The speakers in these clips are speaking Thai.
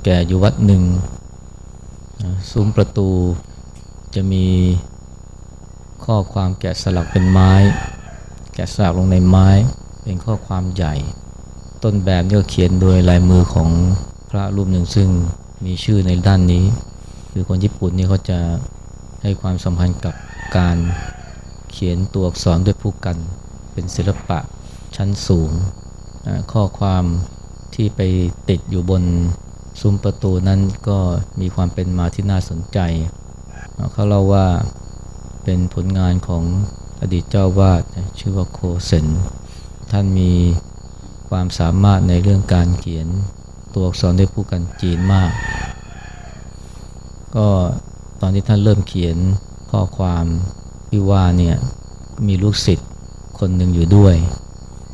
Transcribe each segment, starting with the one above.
่แก่อยู่วัดหนึ่งซุ้มประตูจะมีข้อความแกะสลักเป็นไม้ แกะสลักลงในไม้ เป็นข้อความใหญ่ ต้นแบบนี่ก็เขียนโดยลายมือของพระรูปหนึ่งซึ่งมีชื่อในด้านนี้ คือคนญี่ปุ่นนี่เขาจะให้ความสำคัญกับการเขียนตัวอักษรด้วยผู้กัน เป็นศิลปะชั้นสูง ข้อความที่ไปติดอยู่บน ซุ้มประตูนั้นก็มีความเป็นมาที่น่าสนใจ เขาเล่าว่าเป็นผลงานของอดีตเจ้าวาดชื่อว่าโคเซนท่านมีความสามารถในเรื่องการเขียนตัวอักษรด้วยผู้กันจีนมาก ก็ตอนที่ท่านเริ่มเขียนข้อความที่ว่าเนี่ยมีลูกศิษย์คนหนึ่งอยู่ด้วย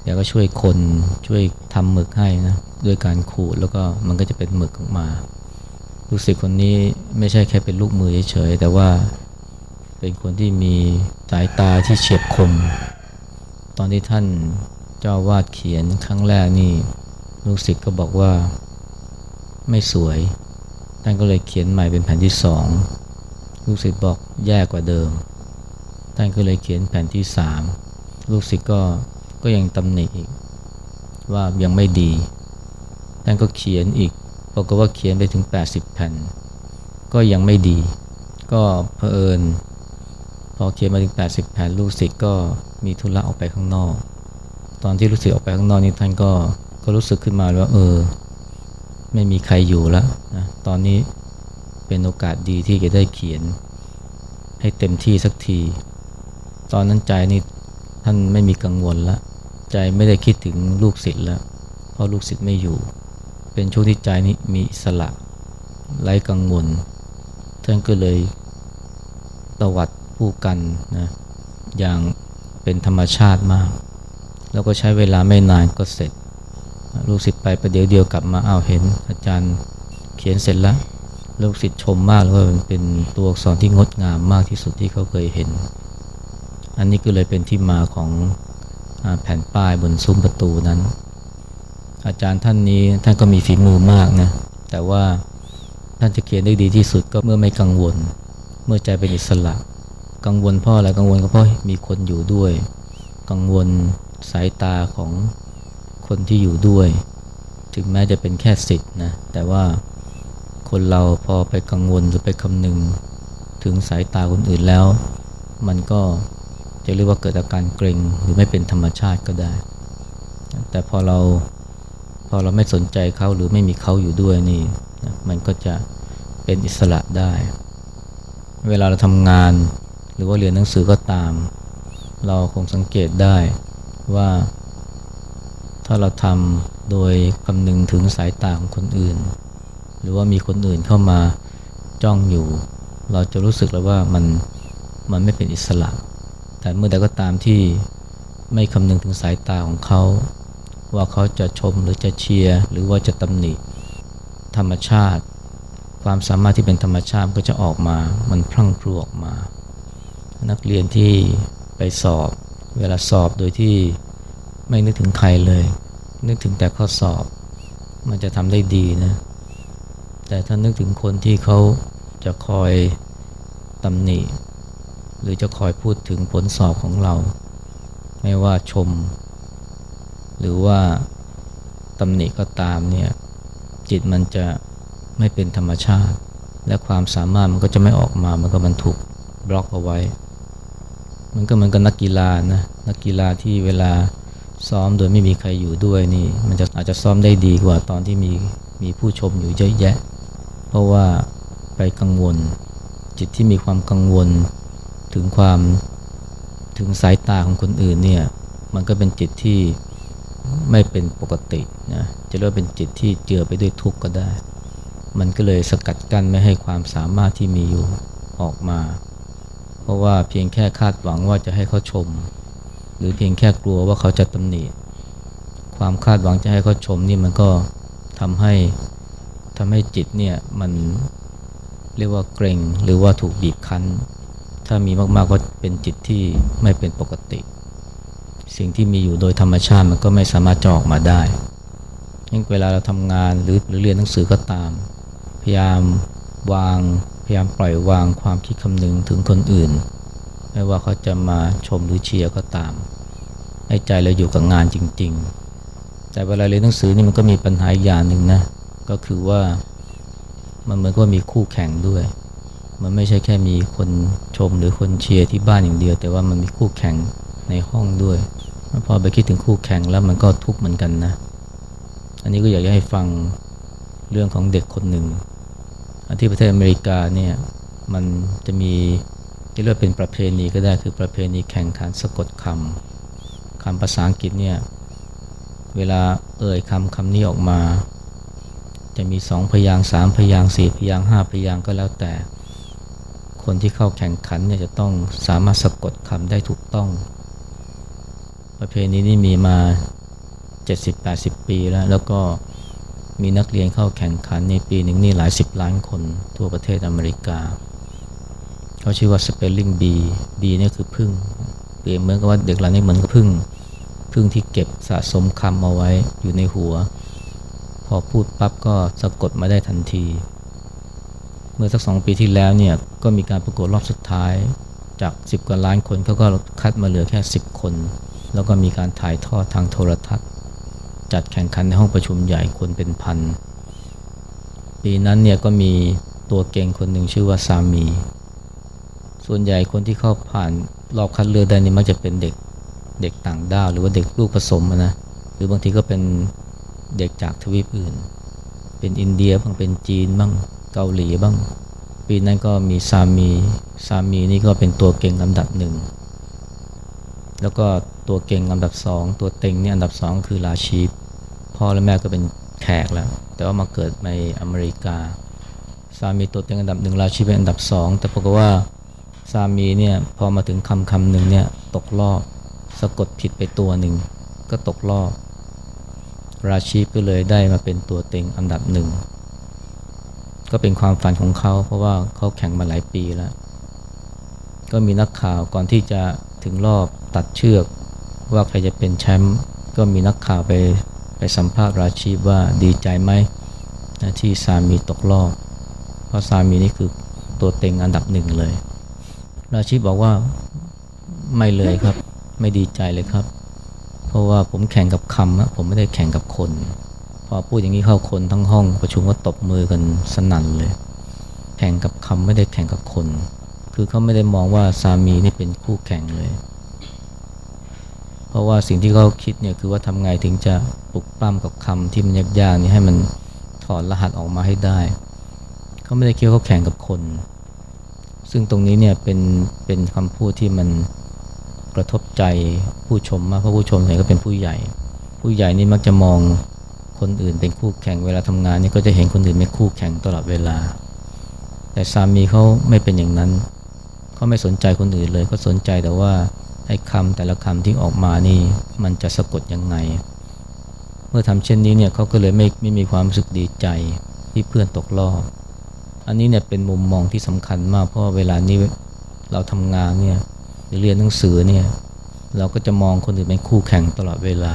แกก็ช่วยคนช่วยทำหมึกให้นะ ด้วยการขูดแล้วก็มันก็จะเป็นหมึกออกมาลูกศิษย์คนนี้ไม่ใช่แค่เป็นลูกมือเฉยๆแต่ว่าเป็นคนที่มีสายตาที่เฉียบคม ตอนที่ท่านเจ้าวาดเขียนครั้งแรกนี่ลูกศิษย์ก็บอกว่าไม่สวย ท่านก็เลยเขียนใหม่เป็นแผ่นที่สองลูกศิษย์บอกแย่กว่าเดิม ท่านก็เลยเขียนแผ่นที่สามลูกศิษย์ก็ก็ยังตำหนิอีกว่ายังไม่ดี ท่านก็เขียนอีกบอกว่าเขียนไปถึง 80 แผ่น ก็ยังไม่ดี ก็เพอเอิญ พอเขียนมาถึง 80 แผ่นลูกศิษย์ก็มีธุระออกไปข้างนอก ตอนที่ลูกศิษย์ออกไปข้างนอกนี่ท่านก็ก็รู้สึกขึ้นมาว่าเออ ไม่มีใครอยู่แล้วนะตอนนี้เป็นโอกาสดีที่จะได้เขียน ให้เต็มที่สักที ตอนนั้นใจนี่ท่านไม่มีกังวลแล้วใจไม่ได้คิดถึงลูกศิษย์แล้วเพราะลูกศิษย์ไม่อยู่ เป็นช่วงที่ใจนี้มีอิสระไร้กังวลท่านก็เลยตวัดผู้กันนะอย่างเป็นธรรมชาติมาก แล้วก็ใช้เวลาไม่นานก็เสร็จ ลูกศิษย์ไปประเดี๋ยวเดียวกลับมาอ้าวเห็น อาจารย์เขียนเสร็จแล้ว ลูกศิษย์ชมมากแล้วว่าเป็นตัวอักษรที่งดงามมากที่สุดที่เขาเคยเห็น อันนี้ก็เลยเป็นที่มาของแผ่นป้ายบนซุ้มประตูนั้น อาจารย์ท่านนี้ท่านก็มีฝีมือมากนะ แต่ว่าท่านจะเขียนได้ดีที่สุดก็เมื่อไม่กังวล เมื่อใจเป็นอิสระ กังวลเพราะอะไรกังวลก็เพราะมีคนอยู่ด้วย กังวลสายตาของคนที่อยู่ด้วย ถึงแม้จะเป็นแค่สิทธิ์นะแต่ว่าคนเราพอไปกังวลหรือไปคำนึง ถึงสายตาคนอื่นแล้ว มันก็จะเรียกว่าเกิดอาการเกรงหรือไม่เป็นธรรมชาติก็ได้ แต่พอเรา พอเราไม่สนใจเขาหรือไม่มีเขาอยู่ด้วยนี่มันก็จะเป็นอิสระได้ เวลาเราทำงานหรือว่าเรียนหนังสือก็ตาม เราคงสังเกตได้ว่าถ้าเราทำโดยคำนึงถึงสายตาของคนอื่น หรือว่ามีคนอื่นเข้ามาจ้องอยู่ เราจะรู้สึกแล้วว่ามันมันไม่เป็นอิสระ แต่เมื่อใดก็ตามที่ไม่คำนึงถึงสายตาของเขา ว่าเขาจะชมหรือจะเชียร์หรือว่าจะตำหนิธรรมชาติ ความสามารถที่เป็นธรรมชาติก็จะออกมา มันพลั่งพลูออกมา นักเรียนที่ไปสอบ เวลาสอบโดยที่ไม่นึกถึงใครเลย นึกถึงแต่ข้อสอบ มันจะทำได้ดีนะ แต่ถ้านึกถึงคนที่เขาจะคอยตำหนิ หรือจะคอยพูดถึงผลสอบของเรา ไม่ว่าชม หรือว่าตำหนิก็ตามเนี่ยจิตมันจะไม่เป็นธรรมชาติ และความสามารถมันก็จะไม่ออกมามันก็มันถูกบล็อกเอาไว้ มันก็เหมือนกับนักกีฬานะนักกีฬาที่เวลาซ้อมโดยไม่มีใครอยู่ด้วยนี่มันจะอาจจะซ้อมได้ดีกว่าตอนที่มีมีผู้ชมอยู่เยอะแยะ เพราะว่าไปกังวล จิตที่มีความกังวลถึงความถึงสายตาของคนอื่นเนี่ยมันก็เป็นจิตที่ ไม่เป็นปกตินะจะเรียกว่าเป็นจิตที่เจือไปด้วยทุกข์ก็ได้ มันก็เลยสกัดกั้นไม่ให้ความสามารถที่มีอยู่ออกมา เพราะว่าเพียงแค่คาดหวังว่าจะให้เขาชม หรือเพียงแค่กลัวว่าเขาจะตำหนิความคาดหวังจะให้เขาชมนี่มันก็ทำให้ทำให้จิตเนี่ยมันเรียกว่าเกรงหรือว่าถูกบีบคั้น ถ้ามีมากๆก็เป็นจิตที่ไม่เป็นปกติ สิ่งที่มีอยู่โดยธรรมชาติมันก็ไม่สามารถจะออกมาได้ยิ่งเวลาเราทำงานหรือหรือเรียนหนังสือก็ตาม พยายามวางพยายามปล่อยวางความคิดคำนึงถึงคนอื่น ไม่ว่าเขาจะมาชมหรือเชียร์ก็ตาม ให้ใจเราอยู่กับงานจริง ๆ แต่เวลาเรียนหนังสือนี่มันก็มีปัญหาอย่างหนึ่งนะ ก็คือว่ามันเหมือนกับมีคู่แข่งด้วย มันไม่ใช่แค่มีคนชมหรือคนเชียร์ที่บ้านอย่างเดียว แต่ว่ามันมีคู่แข่งในห้องด้วย พอไปคิดถึงคู่แข่งแล้วมันก็ทุกข์เหมือนกันนะ อันนี้ก็อยากจะให้ฟังเรื่องของเด็กคนหนึ่งที่ประเทศอเมริกาเนี่ยมันจะมีที่เรียกเป็นประเพณีก็ได้คือประเพณีแข่งขันสะกดคำคำภาษาอังกฤษเนี่ยเวลาเอ่ยคำคำนี้ออกมา จะมีสองพยางสามพยางสี่พยางห้าพยางก็แล้วแต่ คนที่เข้าแข่งขันเนี่ยจะต้องสามารถสะกดคำได้ถูกต้อง ประเพณีนี้มีมา 70-80 ปีแล้ว แล้วก็มีนักเรียนเข้าแข่งขันในปีหนึ่งนี่หลายสิบล้านคนทั่วประเทศอเมริกา เขาชื่อว่า spelling bee bee นี่คือพึ่งเปรียบเหมือนกับว่าเด็กเหล่านี้เหมือนกับพึ่งพึ่งที่เก็บสะสมคำเอาไว้อยู่ในหัว พอพูดปั๊บก็สะกดมาได้ทันที เมื่อสักสองปีที่แล้วเนี่ยก็มีการประกวดรอบสุดท้ายจาก 10 กว่าล้านคนเขาก็คัดมาเหลือแค่ 10 คน แล้วก็มีการถ่ายทอดทางโทรทัศน์ จัดแข่งขันในห้องประชุมใหญ่คนเป็นพัน ปีนั้นเนี่ยก็มีตัวเก่งคนหนึ่งชื่อว่าซามี ส่วนใหญ่คนที่เข้าผ่านรอบคัดเลือกได้นี่มักจะเป็นเด็กเด็กต่างด้าวหรือว่าเด็กลูกผสมนะ หรือบางทีก็เป็นเด็กจากทวีปอื่น เป็นอินเดียบ้างเป็นจีนบ้างเกาหลีบ้าง ปีนั้นก็มีซามีซามีนี่ก็เป็นตัวเก่งลำดับหนึ่ง แล้วก็ตัวเก่งอันดับสองตัวเต็งนี่อันดับสองคือลาชีฟพ่อและแม่ก็เป็นแขกแล้ว แต่ว่ามาเกิดในอเมริกา สามีตัวเต็งอันดับหนึ่งลาชีฟเป็นอันดับสองแต่ปรากฏว่าสามีเนี่ยพอมาถึงคำคำหนึ่งเนี่ยตกรอบสะกดผิดไปตัวหนึ่งก็ตกรอบ ราชีพก็เลยได้มาเป็นตัวเต็งอันดับหนึ่งก็เป็นความฝันของเขาเพราะว่าเขาแข่งมาหลายปีแล้ว ก็มีนักข่าวก่อนที่จะถึงรอบ ตัดเชือกว่าใครจะเป็นแชมป์ก็มีนักข่าวไปไปสัมภาษณ์ราชีว่าดีใจไหมที่สามีตกรอบเพราะสามีนี่คือตัวเต็งอันดับหนึ่งเลย ราชีบอกว่าไม่เลยครับ ไม่ดีใจเลยครับ เพราะว่าผมแข่งกับคำนะผมไม่ได้แข่งกับคน พอพูดอย่างนี้เข้าคนทั้งห้องประชุมก็ตบมือกันสนั่นเลย แข่งกับคำไม่ได้แข่งกับคน คือเขาไม่ได้มองว่าสามีนี่เป็นคู่แข่งเลย ราะว่าสิ่งที่เขาคิดเนี่ยคือว่าทำไงถึงจะปลุกปั้มกับคำที่มันยากๆนี่ให้มันถอดรหัสออกมาให้ได้เขาไม่ได้คิดเขาแข่งกับคน ซึ่งตรงนี้เนี่ยเป็นเป็นคำพูดที่มันกระทบใจผู้ชมมากเพราะผู้ชมเนี่ยก็เป็นผู้ใหญ่ ผู้ใหญ่นี่มักจะมองคนอื่นเป็นคู่แข่งเวลาทำงานนี่ก็จะเห็นคนอื่นเป็นคู่แข่งตลอดเวลา แต่สามีเขาไม่เป็นอย่างนั้นเขาไม่สนใจคนอื่นเลยก็สนใจแต่ว่า ไอ้คำแต่ละคำที่ออกมานี่มันจะสะกดยังไง เมื่อทำเช่นนี้เนี่ยเขาก็เลยไม่ไม่มีความรู้สึกดีใจที่เพื่อนตกรอบ อันนี้เนี่ยเป็นมุมมองที่สำคัญมากเพราะเวลานี้เราทำงานเนี่ยหรือเรียนหนังสือเนี่ยเราก็จะมองคนอื่นเป็นคู่แข่งตลอดเวลา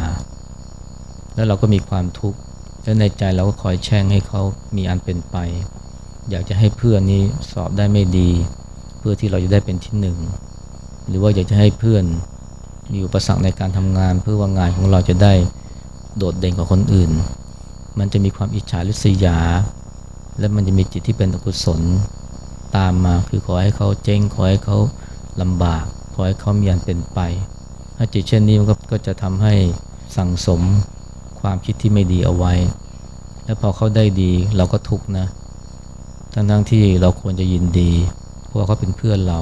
แล้วเราก็มีความทุกข์และในใจเราก็คอยแช่งให้เขามีอันเป็นไป อยากจะให้เพื่อนนี้สอบได้ไม่ดี เพื่อที่เราจะได้เป็นที่หนึ่ง หรือว่าอยากจะให้เพื่อนมีอุปสรรคในการทำงาน เพื่อว่างานของเราจะได้โดดเด่นกว่าคนอื่น มันจะมีความอิจฉาริษยา และมันจะมีจิตที่เป็นอกุศลตามมาคือขอให้เขาเจ๊งขอให้เขาลำบาก ขอให้เขามีอันเป็นไป ถ้าจิตเช่นนี้มันก็จะทำให้สั่งสมความคิดที่ไม่ดีเอาไว้ และพอเขาได้ดีเราก็ทุกข์นะ ทั้งทั้งที่เราควรจะยินดี เพราะเขาเป็นเพื่อนเรา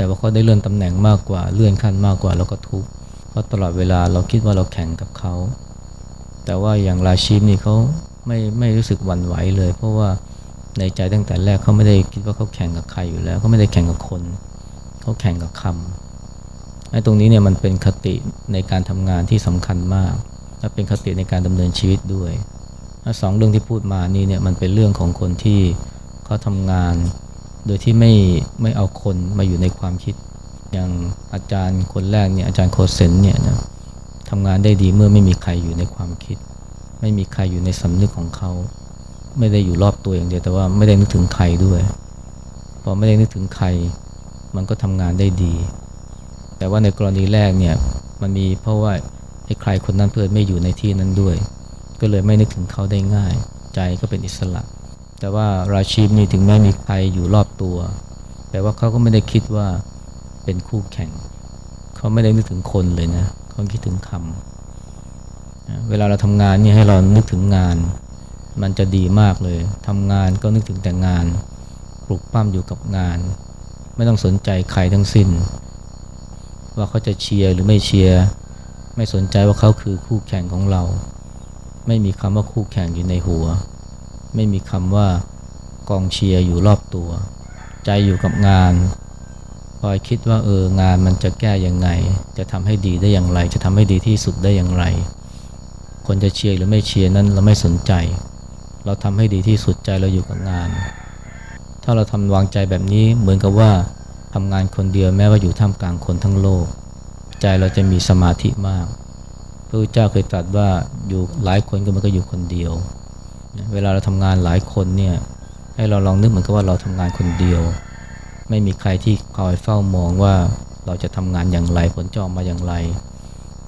แต่ว่าเขาได้เลื่อนตำแหน่งมากกว่าเลื่อนขั้นมากกว่าเราก็ทุกข์เพราะตลอดเวลาเราคิดว่าเราแข่งกับเขา แต่ว่าอย่างราชีพนี่เขาไม่ไม่รู้สึกหวั่นไหวเลย เพราะว่าในใจตั้งแต่แรกเขาไม่ได้คิดว่าเขาแข่งกับใครอยู่แล้วเขาไม่ได้แข่งกับคนเขาแข่งกับคำไอ้ตรงนี้เนี่ยมันเป็นคติในการทำงานที่สำคัญมาก และเป็นคติในการดำเนินชีวิตด้วยสองเรื่องที่พูดมานี่เนี่ยมันเป็นเรื่องของคนที่เขาทำงาน โดยที่ไม่ไม่เอาคนมาอยู่ในความคิด อย่างอาจารย์คนแรกเนี่ยอาจารย์โคเซนเนี่ยนะทำงานได้ดีเมื่อไม่มีใครอยู่ในความคิด ไม่มีใครอยู่ในสำนึกของเขา ไม่ได้อยู่รอบตัวอย่างเดียวแต่ว่าไม่ได้นึกถึงใครด้วยพอไม่ได้นึกถึงใคร มันก็ทำงานได้ดี แต่ว่าในกรณีแรกเนี่ยมันมีเพราะว่าไอ้ใครคนนั้นเพื่อนไม่อยู่ในที่นั้นด้วย ก็เลยไม่นึกถึงเขาได้ง่าย ใจก็เป็นอิสระ แต่ว่าราชีพนี่ถึงแม้มีใครอยู่รอบตัว แต่ว่าเขาก็ไม่ได้คิดว่าเป็นคู่แข่ง เขาไม่ได้นึกถึงคนเลยนะเขาคิดถึงคำเวลาเราทำงานนี่ให้เรานึกถึงงาน มันจะดีมากเลยทำงานก็นึกถึงแต่งาน ปลุกปั้มอยู่กับงาน ไม่ต้องสนใจใครทั้งสิ้น ว่าเขาจะเชียร์หรือไม่เชียร์ไม่สนใจว่าเขาคือคู่แข่งของเรา ไม่มีคำว่าคู่แข่งอยู่ในหัว ไม่มีคำว่ากองเชียร์อยู่รอบตัว ใจอยู่กับงาน คอยคิดว่าเอองานมันจะแก้ยังไง จะทำให้ดีได้อย่างไร จะทำให้ดีที่สุดได้อย่างไร คนจะเชียร์หรือไม่เชียร์นั้นเราไม่สนใจ เราทำให้ดีที่สุดใจเราอยู่กับงาน ถ้าเราทำวางใจแบบนี้เหมือนกับว่าทำงานคนเดียวแม้ว่าอยู่ท่ามกลางคนทั้งโลก ใจเราจะมีสมาธิมากพระพุทธเจ้าเคยตรัสว่าอยู่หลายคนก็มันก็อยู่คนเดียว เวลาเราทำงานหลายคนเนี่ยให้เราลองนึกเหมือนกับว่าเราทำงานคนเดียว ไม่มีใครที่คอยเฝ้ามองว่าเราจะทำงานอย่างไรผลจออกมาอย่างไร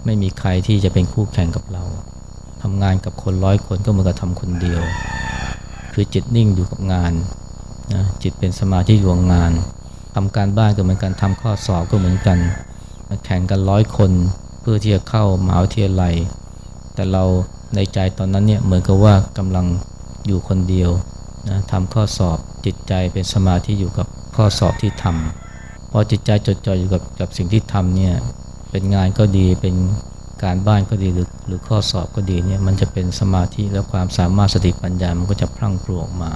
ไม่มีใครที่จะเป็นคู่แข่งกับเราทำงานกับคนร้อยคนก็เหมือนกับทำคนเดียว คือจิตนิ่งอยู่กับงานนะจิตเป็นสมาธิอยู่กับงานทำการบ้านก็เหมือนกันทำข้อสอบก็เหมือนกันแข่งกันร้อยคนเพื่อที่จะเข้ามหาวิทยาลัยแต่เรา ในใจตอนนั้นเนี่ยเหมือนกับว่ากำลังอยู่คนเดียวนะทำข้อสอบจิตใจเป็นสมาธิอยู่กับข้อสอบที่ทำพอจิตใจจดจ่ออยู่กับกับสิ่งที่ทำเนี่ยเป็นงานก็ดีเป็นการบ้านก็ดีหรือหรือข้อสอบก็ดีเนี่ยมันจะเป็นสมาธิและความสามารถสติปัญญามันก็จะพลั่งพลูออกมา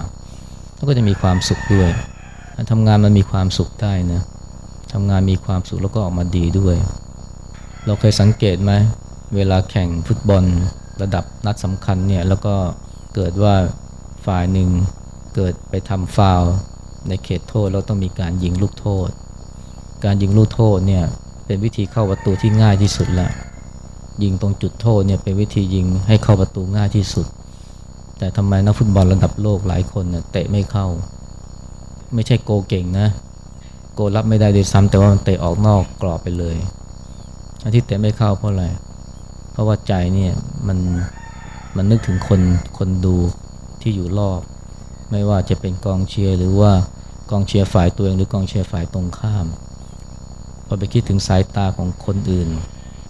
แล้วก็จะมีความสุขด้วยทำงานมันมีความสุขได้นะทำงานมีความสุขแล้วก็ออกมาดีด้วย เราเคยสังเกตไหมเวลาแข่งฟุตบอล ระดับนัดสำคัญเนี่ยแล้วก็เกิดว่าฝ่ายหนึ่งเกิดไปทำฟาวในเขตโทษเราต้องมีการยิงลูกโทษ การยิงลูกโทษเนี่ยเป็นวิธีเข้าประตูที่ง่ายที่สุดละยิงตรงจุดโทษเนี่ยเป็นวิธียิงให้เข้าประตูง่ายที่สุด แต่ทำไมนักฟุตบอลระดับโลกหลายคนเนี่ยเตะไม่เข้า ไม่ใช่โกเก่งนะโกรับไม่ได้ด้วยซ้ำแต่ว่ามันเตะออกนอกกรอบไปเลยที่เตะไม่เข้าเพราะอะไร เพราะว่าใจเนี่ยมันมันนึกถึงคนคนดูที่อยู่รอบ ไม่ว่าจะเป็นกองเชียร์หรือว่ากองเชียร์ฝ่ายตัวเองหรือกองเชียร์ฝ่ายตรงข้ามพอไปคิดถึงสายตาของคนอื่น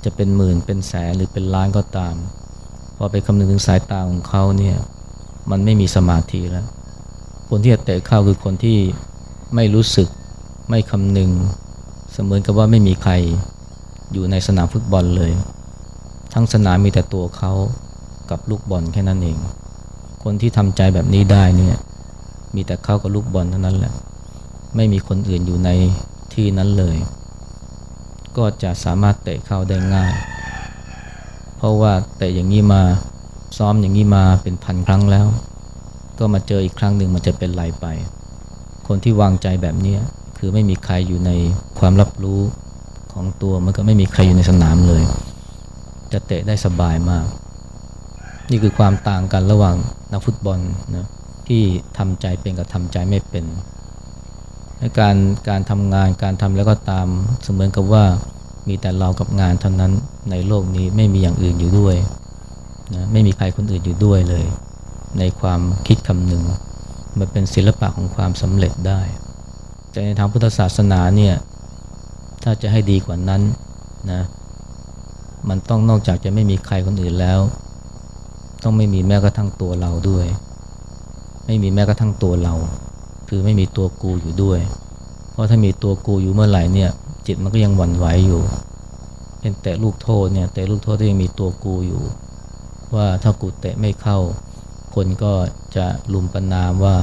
จะเป็นหมื่นเป็นแสนหรือเป็นล้านก็ตามพอไปคำนึงถึงสายตาของเขาเนี่ยมันไม่มีสมาธิแล้ว คนที่จะเตะเข้าคือคนที่ไม่รู้สึกไม่คำนึง เสมือนกับว่าไม่มีใครอยู่ในสนามฟุตบอลเลย ทั้งสนามมีแต่ตัวเขากับลูกบอลแค่นั้นเอง คนที่ทำใจแบบนี้ได้เนี่ยมีแต่เขากับลูกบอลเท่านั้นแหละ ไม่มีคนอื่นอยู่ในที่นั้นเลย ก็จะสามารถเตะเข้าได้ง่าย เพราะว่าเตะอย่างนี้มาซ้อมอย่างนี้มาเป็นพันครั้งแล้ว ก็มาเจออีกครั้งหนึ่งมันจะเป็นไรไป คนที่วางใจแบบนี้คือไม่มีใครอยู่ในความรับรู้ของตัวมันก็ไม่มีใครอยู่ในสนามเลย จะเตะได้สบายมาก นี่คือความต่างกันระหว่างนักฟุตบอลนะที่ทำใจเป็นกับทำใจไม่เป็นการการทำงานการทำแล้วก็ตามเสมือนกับว่ามีแต่เรากับงานเท่านั้นในโลกนี้ไม่มีอย่างอื่นอยู่ด้วยนะไม่มีใครคนอื่นอยู่ด้วยเลย ในความคิดคำหนึ่งมันเป็นศิลปะของความสำเร็จได้ แต่ในทางพุทธศาสนาเนี่ยถ้าจะให้ดีกว่านั้นนะ มันต้องนอกจากจะไม่มีใครคนอื่นแล้ว ต้องไม่มีแม้กระทั่งตัวเราด้วย ไม่มีแม้กระทั่งตัวเรา คือไม่มีตัวกูอยู่ด้วย เพราะถ้ามีตัวกูอยู่เมื่อไหร่เนี่ย จิตมันก็ยังหวั่นไหวอยู่เป็นแต่ลูกโทษเนี่ยแต่ลูกโทษที่ยังมีตัวกูอยู่ ว่าถ้ากูเตะไม่เข้า คนก็จะลุมประนามว่า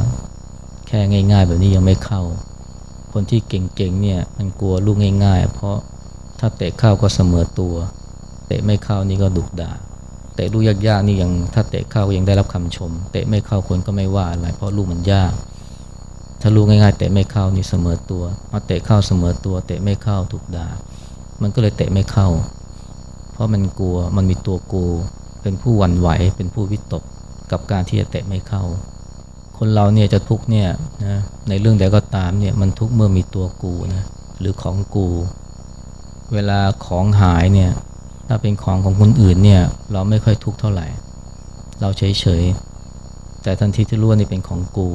แค่ง่ายๆ แบบนี้ยังไม่เข้า คนที่เก่งๆเนี่ยมันกลัวลูกง่ายๆ เพราะถ้าเตะเข้าก็เสมอตัว เตะไม่เข้านี่ก็ดุด่าเตะลูกยากๆนี่ยังถ้าเตะเข้าก็ยังได้รับคำชม เตะไม่เข้าคนก็ไม่ว่าอะไรเพราะลูกมันยาก ถ้าลูกง่ายๆเตะไม่เข้านี่เสมอตัวมาเตะเข้าเสมอตัวเตะไม่เข้าถูกด่ามันก็เลยเตะไม่เข้า เพราะมันกลัวมันมีตัวกูเป็นผู้หวั่นไหวเป็นผู้วิตกกับการที่จะเตะไม่เข้า คนเราเนี่ยจะทุกเนี่ยนะในเรื่องใดก็ตามเนี่ยมันทุกเมื่อมีตัวกูนะหรือของกู เวลาของหายเนี่ย ถ้าเป็นของของคนอื่นเนี่ยเราไม่ค่อยทุกข์เท่าไหร่ เราเฉยเฉยแต่ทันทีที่รู้ว่านี่เป็นของกู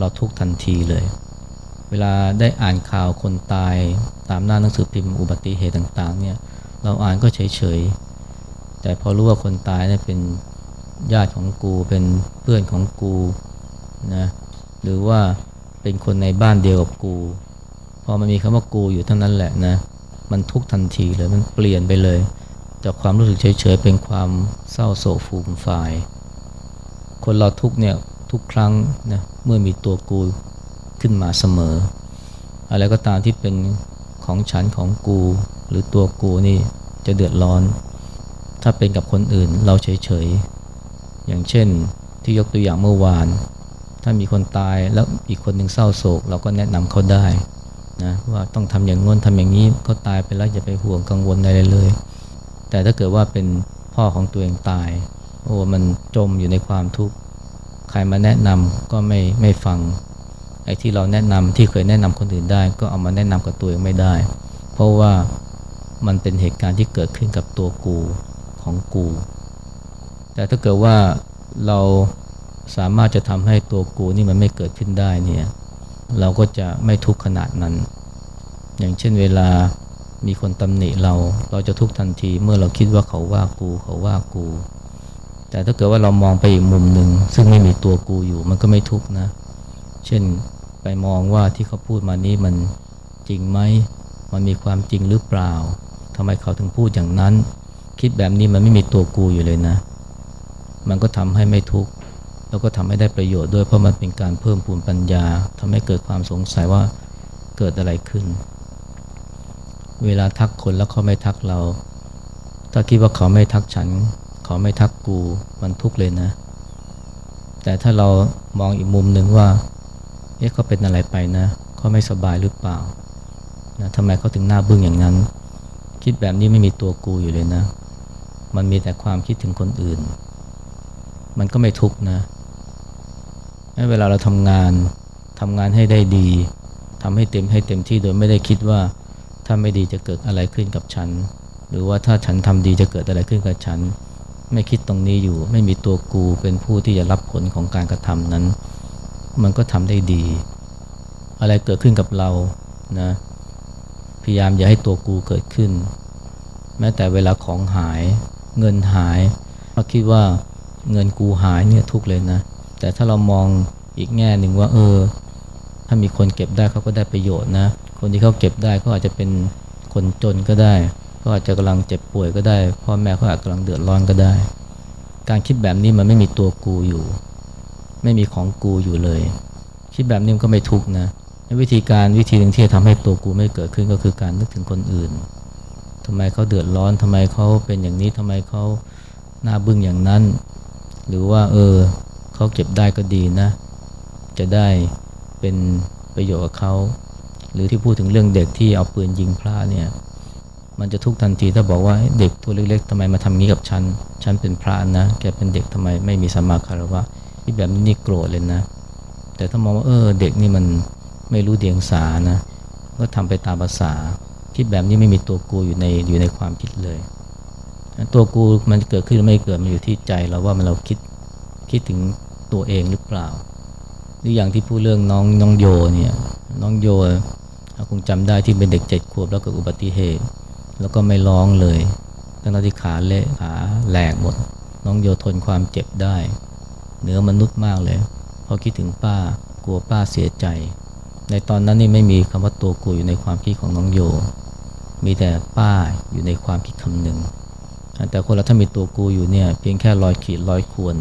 เราทุกข์ทันทีเลย เวลาได้อ่านข่าวคนตายตามหน้าหนังสือพิมพ์อุบัติเหตุต่างๆเนี่ยเราอ่านก็เฉยเฉยแต่พอรู้ว่าคนตายเนี่ยเป็นญาติของกูเป็นเพื่อนของกูนะหรือว่าเป็นคนในบ้านเดียวกับกู พอมันมีคำว่ากูอยู่เท่านั้นแหละนะมันทุกทันทีเลยมันเปลี่ยนไปเลย จากความรู้สึกเฉยๆเป็นความเศร้าโศกฟูมฟาย คนเราทุกเนี่ยทุกครั้งนะเมื่อมีตัวกูขึ้นมาเสมอ อะไรก็ตามที่เป็นของฉันของกู หรือตัวกูนี่จะเดือดร้อน ถ้าเป็นกับคนอื่นเราเฉยๆอย่างเช่นที่ยกตัวอย่างเมื่อวาน ถ้ามีคนตายแล้วอีกคนหนึ่งเศร้าโศก เราก็แนะนำเขาได้นะว่าต้องทำอย่างง้นทำอย่างนี้เขาตายไปแล้วอย่าไปห่วงกังวลอะไรเลย แต่ถ้าเกิดว่าเป็นพ่อของตัวเองตาย โอ้มันจมอยู่ในความทุกข์ใครมาแนะนำก็ไม่ไม่ฟังไอ้ที่เราแนะนำที่เคยแนะนำคนอื่นได้ ก็เอามาแนะนำกับตัวเองไม่ได้ เพราะว่ามันเป็นเหตุการณ์ที่เกิดขึ้นกับตัวกูของกู แต่ถ้าเกิดว่าเราสามารถจะทำให้ตัวกูนี่มันไม่เกิดขึ้นได้เนี่ยเราก็จะไม่ทุกข์ขนาดนั้น อย่างเช่นเวลา มีคนตำหนิเราเราจะทุกข์ทันทีเมื่อเราคิดว่าเขาว่ากูเขาว่ากู แต่ถ้าเกิดว่าเรามองไปอีกมุมหนึ่งซึ่งไม่มีตัวกูอยู่มันก็ไม่ทุกข์นะ เช่นไปมองว่าที่เขาพูดมานี้มันจริงไหมมันมีความจริงหรือเปล่าทำไมเขาถึงพูดอย่างนั้น คิดแบบนี้มันไม่มีตัวกูอยู่เลยนะ มันก็ทำให้ไม่ทุกข์แล้วก็ทำให้ได้ประโยชน์ด้วยเพราะมันเป็นการเพิ่มพูนปัญญาทำให้เกิดความสงสัยว่าเกิดอะไรขึ้น เวลาทักคนแล้วเขาไม่ทักเรา ถ้าคิดว่าเขาไม่ทักฉัน เขาไม่ทักกูมันทุกข์เลยนะ แต่ถ้าเรามองอีกมุมหนึ่งว่าเอ๊ะเขาเป็นอะไรไปนะเขาไม่สบายหรือเปล่านะทำไมเขาถึงหน้าบึ้งอย่างนั้น คิดแบบนี้ไม่มีตัวกูอยู่เลยนะ มันมีแต่ความคิดถึงคนอื่น มันก็ไม่ทุกข์นะเวลาเราทำงานทำงานให้ได้ดีทำให้เต็มให้เต็มที่โดยไม่ได้คิดว่า ถ้าไม่ดีจะเกิดอะไรขึ้นกับฉัน หรือว่าถ้าฉันทำดีจะเกิดอะไรขึ้นกับฉัน ไม่คิดตรงนี้อยู่ ไม่มีตัวกูเป็นผู้ที่จะรับผลของการกระทำนั้น มันก็ทำได้ดี อะไรเกิดขึ้นกับเรานะพยายามอย่าให้ตัวกูเกิดขึ้น แม้แต่เวลาของหาย เงินหายเราคิดว่าเงินกูหายเนี่ยทุกเลยนะ แต่ถ้าเรามองอีกแง่หนึ่งว่า เออ ถ้ามีคนเก็บได้เขาก็ได้ประโยชน์นะ คนที่เขาเก็บได้เขาอาจจะเป็นคนจนก็ได้เขาอาจจะกำลังเจ็บป่วยก็ได้พ่อแม่เขาอาจกำลังเดือดร้อนก็ได้ การคิดแบบนี้มันไม่มีตัวกูอยู่ ไม่มีของกูอยู่เลย คิดแบบนี้มันก็ไม่ทุกนะวิธีการวิธีหนึ่งที่จะทำให้ตัวกูไม่เกิดขึ้นก็คือการนึกถึงคนอื่นทำไมเขาเดือดร้อนทำไมเขาเป็นอย่างนี้ทำไมเขาหน้าบึ้งอย่างนั้น หรือว่าเออเขาเก็บได้ก็ดีนะ จะได้เป็นประโยชน์กับเขา รือที่พูดถึงเรื่องเด็กที่เอาปืนยิงพระเนี่ยมันจะทุกทันทีถ้าบอกว่าเด็กตัวเล็กๆทำไมมาทำงี้กับฉัน ฉันเป็นพระนะ แกเป็นเด็กทำไมไม่มีสมาคารวะที่แบบนี้นี่โกรธเลยนะ แต่ถ้ามองว่าเออเด็กนี่มันไม่รู้เดียงสานะ ก็ทำไปตามภาษา คิดแบบนี้ไม่มีตัวกูอยู่ในอยู่ในความคิดเลย ตัวกูมันเกิดขึ้นไม่เกิดมันอยู่ที่ใจเราว่ามันเราคิดคิดถึงตัวเองหรือเปล่าหรืออย่างที่พูดเรื่องน้องน้องโยเนี่ยน้องโย คงจำได้ที่เป็นเด็กเจ็ดขวบแล้วเก็อุบัติเหตุ แล้วก็ไม่ร้องเลยตั้งแต่ที่ขาเละขาแหลกหมด น้องโยทนความเจ็บได้ เหนือมนุษย์มากเลยพราะคิดถึงป้ากลัวป้าเสียใจ ในตอนนั้นนี่ไม่มีคำว่าตัวกูอยู่ในความคิดของน้องโย มีแต่ป้าอยู่ในความคิดคำหนึ่ง แต่คนเราถ้ามีตัวกูอยู่เนี่ยเพียงแค่รอยขีดรอยข่วน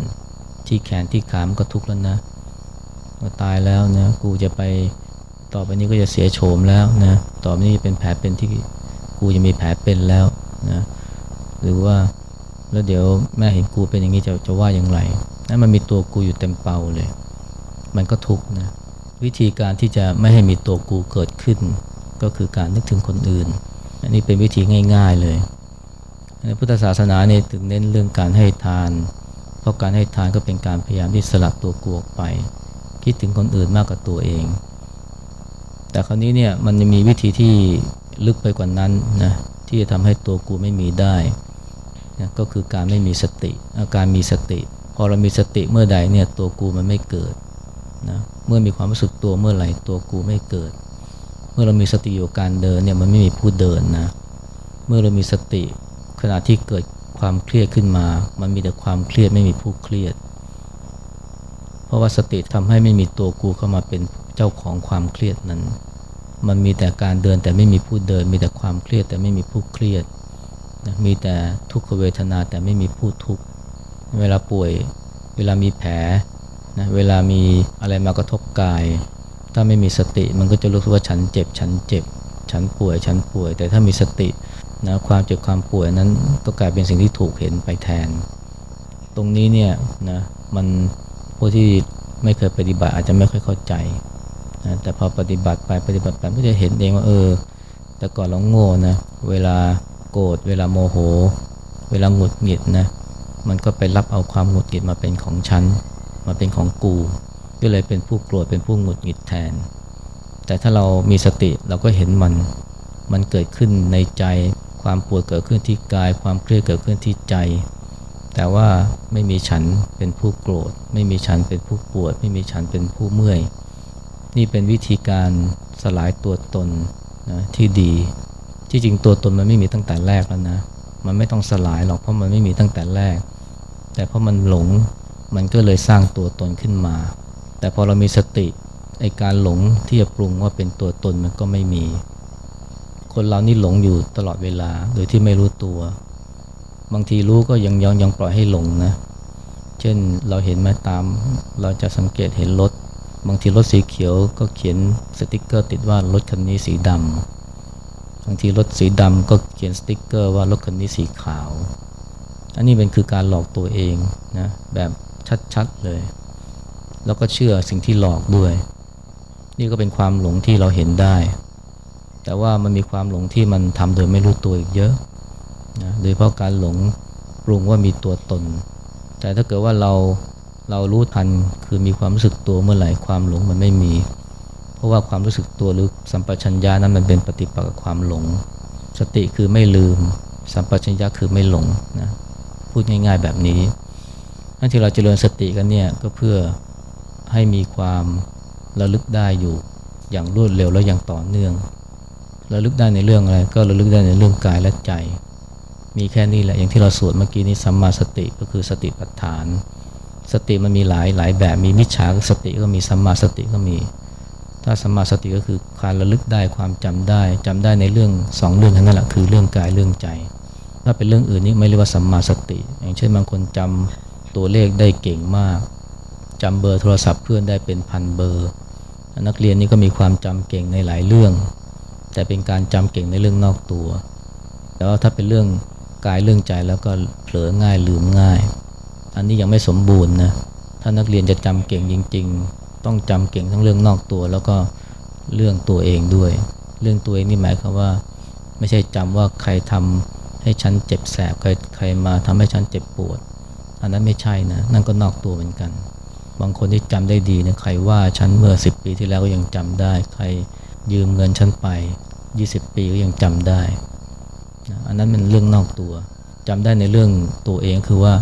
ที่แขนที่ขามก็ทุกข์แล้วนะตายแล้วนะกูจะไป ต่อไปนี้ก็จะเสียโฉมแล้วนะต่อไปนี้เป็นแผลเป็นที่กูจะมีแผลเป็นแล้วนะหรือว่าแล้วเดี๋ยวแม่เห็นกูเป็นอย่างนี้จะจะว่าอย่างไรนั่นมันมีตัวกูอยู่เต็มเป่าเลย มันก็ทุกข์นะวิธีการที่จะไม่ให้มีตัวกูเกิดขึ้น ก็คือการนึกถึงคนอื่น อันนี้เป็นวิธีง่าย ๆเลยพุทธศาสนาเนี่ยถึงเน้นเรื่องการให้ทาน เพราะการให้ทานก็เป็นการพยายามที่สลัดตัวกลัวไป คิดถึงคนอื่นมากกว่าตัวเอง แต่คราวนี้เนี่ยมันจะมีวิธีที่ลึกไปกว่านั้นนะที่จะทำให้ตัวกูไม่มีได้นะก็คือการไม่มีสติ อาการมีสติ พอเรามีสติเมื่อใดเนี่ยตัวกูมันไม่เกิดนะเมื่อมีความรู้สึกตัวเมื่อไหร่ตัวกูไม่เกิด เมื่อเรามีสติอยู่การเดินเนี่ยมันไม่มีผู้เดินนะเมื่อเรามีสติขณะที่เกิดความเครียดขึ้นมา มันมีแต่ความเครียดไม่มีผู้เครียด เพราะว่าสติทำให้ไม่มีตัวกูเข้ามาเป็นเจ้าของความเครียดนั้น มันมีแต่การเดินแต่ไม่มีผู้เดิน มีแต่ความเครียดแต่ไม่มีผู้เครียดนะมีแต่ทุกขเวทนาแต่ไม่มีผู้ทุกข์เวลาป่วยเวลามีแผลนะเวลามีอะไรมากระทบกาย ถ้าไม่มีสติมันก็จะรู้สึกว่าฉันเจ็บ ฉันเจ็บ ฉันป่วย ฉันป่วย แต่ถ้ามีสตินะความเจ็บความป่วยนั้นก็กลายเป็นสิ่งที่ถูกเห็นไปแทน ตรงนี้เนี่ยนะมันพวกที่ไม่เคยปฏิบัติอาจจะไม่ค่อยเข้าใจ นะแต่พอปฏิบัติไปปฏิบัติไปก็จะเห็นเองว่าเออ แต่ก่อนเราโง่นะ เวลาโกรธเวลาโมโห เวลาหงุดหงิดนะ มันก็ไปรับเอาความหงุดหงิดมาเป็นของฉัน มาเป็นของกู ก็เลยเป็นผู้โกรธเป็นผู้หงุดหงิดแทน แต่ถ้าเรามีสติเราก็เห็นมัน มันเกิดขึ้นในใจ ความปวดเกิดขึ้นที่กาย ความเครียดเกิดขึ้นที่ใจ แต่ว่าไม่มีฉันเป็นผู้โกรธ ไม่มีฉันเป็นผู้ปวด ไม่มีฉันเป็นผู้เมื่อย นี่เป็นวิธีการสลายตัวตนนะที่ดี ที่จริงตัวตนมันไม่มีตั้งแต่แรกแล้วนะ มันไม่ต้องสลายหรอกเพราะมันไม่มีตั้งแต่แรก แต่เพราะมันหลงมันก็เลยสร้างตัวตนขึ้นมา แต่พอเรามีสติไอการหลงที่จะปรุงว่าเป็นตัวตนมันก็ไม่มี คนเรานี่หลงอยู่ตลอดเวลาโดยที่ไม่รู้ตัว บางทีรู้ก็ยังยังยังปล่อยให้หลงนะ เช่นเราเห็นมาตามเราจะสังเกตเห็นรถ บางทีรถสีเขียวก็เขียนสติกเกอร์ติดว่ารถคันนี้สีดำบางทีรถสีดำก็เขียนสติกเกอร์ว่ารถคันนี้สีขาว อันนี้เป็นคือการหลอกตัวเองนะแบบชัดๆเลย แล้วก็เชื่อสิ่งที่หลอกด้วย นี่ก็เป็นความหลงที่เราเห็นได้ แต่ว่ามันมีความหลงที่มันทำโดยไม่รู้ตัวอีกเยอะนะโดยเพราะการหลงปรุงว่ามีตัวตน แต่ถ้าเกิดว่าเรา เรารู้ทันคือมีความรู้สึกตัวเมื่อไหร่ความหลงมันไม่มี เพราะว่าความรู้สึกตัวหรือสัมปชัญญะนั้นมันเป็นปฏิปักษ์กับความหลง สติคือไม่ลืม สัมปชัญญะคือไม่หลงนะพูดง่ายๆแบบนี้นั่นที่เราเจริญสติกันเนี่ยก็เพื่อให้มีความระลึกได้อยู่อย่างรวดเร็วและอย่างต่อเนื่องระลึกได้ในเรื่องอะไรก็ระลึกได้ในเรื่องกายและใจ มีแค่นี้แหละอย่างที่เราสวดเมื่อกี้นี้สัมมาสติก็คือสติปัฏฐาน สติมันมีหลายหลายแบบมีมิจฉาสติก็มีสัมมาสติก็มี ถ้าสัมมาสติก็คือการระลึกได้ความจำได้จำได้ในเรื่องสองเรื่องนั้นแหละคือเรื่องกายเรื่องใจ ถ้าเป็นเรื่องอื่นนี่ไม่เรียกว่าสัมมาสติ อย่างเช่นบางคนจำตัวเลขได้เก่งมากจำเบอร์โทรศัพท์เพื่อนได้เป็นพันเบอร์ นักเรียนนี่ก็มีความจำเก่งในหลายเรื่อง แต่เป็นการจำเก่งในเรื่องนอกตัวแต่ว่าถ้าเป็นเรื่องกายเรื่องใจแล้วก็เผลอง่ายลืมง่าย อันนี้ยังไม่สมบูรณ์นะถ้านักเรียนจะจำเก่งจริง ๆ ต้องจำเก่งทั้งเรื่องนอกตัว แล้วก็เรื่องตัวเองด้วย เรื่องตัวเองนี่หมายความว่า ไม่ใช่จำว่าใครทำให้ฉันเจ็บแสบใครใครมาทำให้ฉันเจ็บปวด อันนั้นไม่ใช่นะนั่นก็นอกตัวเหมือนกัน บางคนที่จำได้ดีนะใครว่าฉันเมื่อสิบปีที่แล้วก็ยังจำได้ ใครยืมเงินฉันไป 20 ปีก็ยังจำได้อันนั้นเป็นเรื่องนอกตัวจำได้ในเรื่องตัวเองคือว่า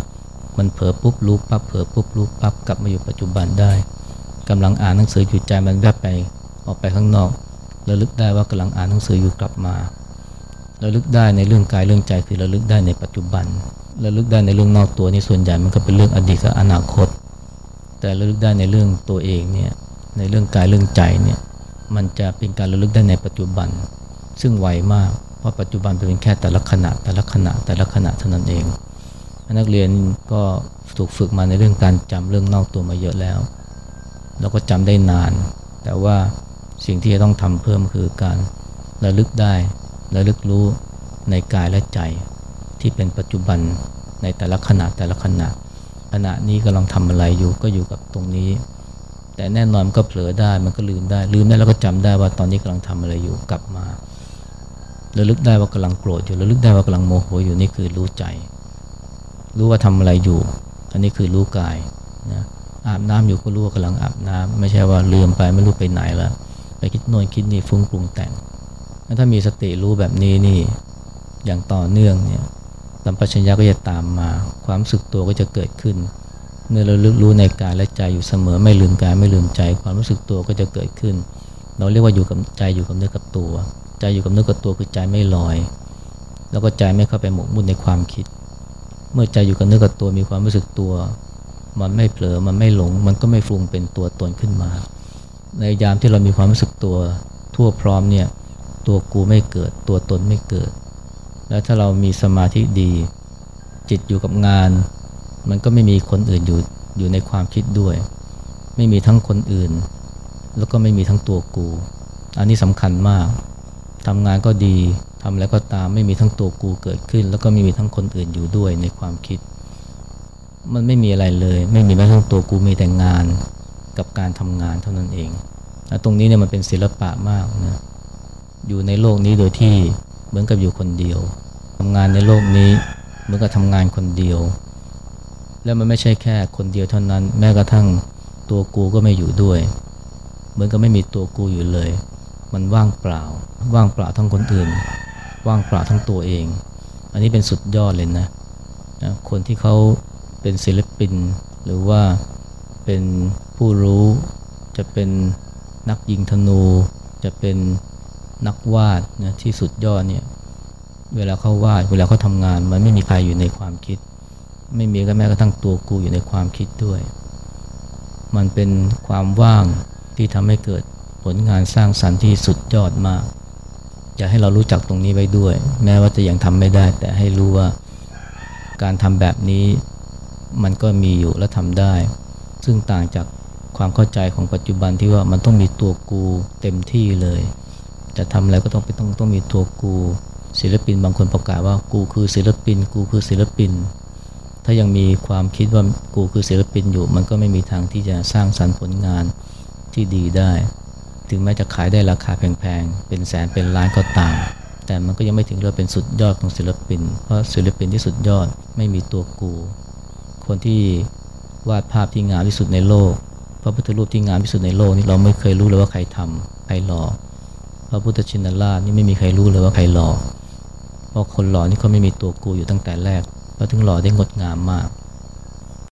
มันเผลอปุ๊บรู้ปั๊บเผลอปุ๊บรู้ปั๊บกลับมาอยู่ปัจจุบันได้กำลังอ่านหนังสืออยู่ใจมันแวบไปออกไปข้างนอกระลึกได้ว่ากำลังอ่านหนังสืออยู่กลับมาระลึกได้ในเรื่องกายเรื่องใจคือระลึกได้ในปัจจุบันระลึกได้ในเรื่องนอกตัวนี่ส่วนใหญ่มันก็เป็นเรื่องอดีตกับอนาคต แต่ระลึกได้ในเรื่องตัวเองเนี่ยในเรื่องกายเรื่องใจเนี่ยมันจะเป็นการระลึกได้ในปัจจุบัน ซึ่งไวมากเพราะปัจจุบันเป็นแค่แต่ละขณะแต่ละขณะแต่ละขณะเท่านั้นเอง นักเรียนก็ถูกฝึกมาในเรื่องการจำเรื่องนอกตัวมาเยอะแล้ว แล้วก็จำได้นาน แต่ว่าสิ่งที่จะต้องทำเพิ่มคือการระลึกได้ระลึกรู้ในกายและใจ ที่เป็นปัจจุบันในแต่ละขณะแต่ละขณะขณะนี้กำลังทำอะไรอยู่ก็อยู่กับตรงนี้ แต่แน่นอนมันก็เผลอได้มันก็ลืมได้ลืมได้แล้วก็จำได้ว่าตอนนี้กำลังทำอะไรอยู่กลับมาระลึกได้ว่ากำลังโกรธอยู่ระลึกได้ว่ากำลังโมโหอยู่นี่คือรู้ใจ รู้ว่าทำอะไรอยู่ อันนี้คือรู้กายนะอาบน้ำอยู่ก็รู้ว่ากำลังอาบน้ำไม่ใช่ว่าลืมไปไม่รู้ไปไหนแล้วไปคิดโน่นคิดนี่ฟุ้งปรุงแต่ง ถ้ามีสติรู้แบบนี้นี่อย่างต่อเนื่องเนี่ยสัมปชัญญะก็จะตามมา ความสึกตัวก็จะเกิดขึ้น เมื่อเราลึกรู้ในกายและใจอยู่เสมอไม่ลืมกายไม่ลืมใจ ความรู้สึกตัวก็จะเกิดขึ้น เราเรียกว่าอยู่กับใจอยู่กับเนื้อกับตัว ใจอยู่กับเนื้อกับตัวคือใจไม่ลอย แล้วก็ใจไม่เข้าไปหมกมุ่นในความคิด เมื่อใจอยู่กับเนื้อกับตัวมีความรู้สึกตัว มันไม่เผลอมันไม่หลง มันก็ไม่ฟุงเป็นตัวตนขึ้นมา ในยามที่เรามีความรู้สึกตัวทั่วพร้อมเนี่ยตัวกูไม่เกิดตัวตนไม่เกิด แล้วถ้าเรามีสมาธิดี จิตอยู่กับงาน มันก็ไม่มีคนอื่นอยู่อยู่ในความคิดด้วย ไม่มีทั้งคนอื่น แล้วก็ไม่มีทั้งตัวกู อันนี้สำคัญมากทำงานก็ดี ทำแล้วก็ตามไม่มีทั้งตัวกูเกิดขึ้น แล้วก็ไม่มีทั้งคนอื่นอยู่ด้วยในความคิด มันไม่มีอะไรเลย ไม่มีแม้ทั้งตัวกูมีแต่งานกับการทำงานเท่านั้นเองตรงนี้เนี่ยมันเป็นศิลปะมากนะอยู่ในโลกนี้โดยที่เหมือนกับอยู่คนเดียวทำงานในโลกนี้เหมือนกับทำงานคนเดียว แล้วมันไม่ใช่แค่คนเดียวเท่านั้น แม้กระทั่งตัวกูก็ไม่อยู่ด้วย เหมือนกับไม่มีตัวกูอยู่เลย มันว่างเปล่า ว่างเปล่าทั้งคนอื่น ว่างเปล่าทั้งตัวเอง อันนี้เป็นสุดยอดเลยนะนะคนที่เขาเป็นศิลปิน หรือว่าเป็นผู้รู้ จะเป็นนักยิงธนู จะเป็นนักวาดนะที่สุดยอดเนี่ยเวลาเขาวาดเวลาเขาทำงาน มันไม่มีใครอยู่ในความคิด ไม่มีก็แม้กระทั่งตัวกูอยู่ในความคิดด้วย มันเป็นความว่างที่ทำให้เกิดผลงานสร้างสรรค์ที่สุดยอดมาก อยากให้เรารู้จักตรงนี้ไว้ด้วย แม้ว่าจะยังทำไม่ได้ แต่ให้รู้ว่าการทำแบบนี้มันก็มีอยู่และทำได้ ซึ่งต่างจากความเข้าใจของปัจจุบันที่ว่ามันต้องมีตัวกูเต็มที่เลย จะทำอะไรก็ต้องไปต้องต้องมีตัวกู ศิลปินบางคนประกาศว่ากูคือศิลปิน กูคือศิลปิน ถ้ายังมีความคิดว่ากูคือศิลปินอยู่ มันก็ไม่มีทางที่จะสร้างสรรค์ผลงานที่ดีได้ ถึงแม้จะขายได้ราคาแพงๆ เป็นแสนเป็นล้านก็ตาม แต่มันก็ยังไม่ถึงเรื่องเป็นสุดยอดของศิลปิน เพราะศิลปินที่สุดยอดไม่มีตัวกู คนที่วาดภาพที่งามที่สุดในโลก พระพุทธรูปที่งามที่สุดในโลกนี่เราไม่เคยรู้เลยว่าใครทำใครหล่อพระพุทธชินราชนี่ไม่มีใครรู้เลยว่าใครหล่อเพราะคนหล่อนี่เขาไม่มีตัวกูอยู่ตั้งแต่แรก เพราะถึงหล่อได้งดงามมาก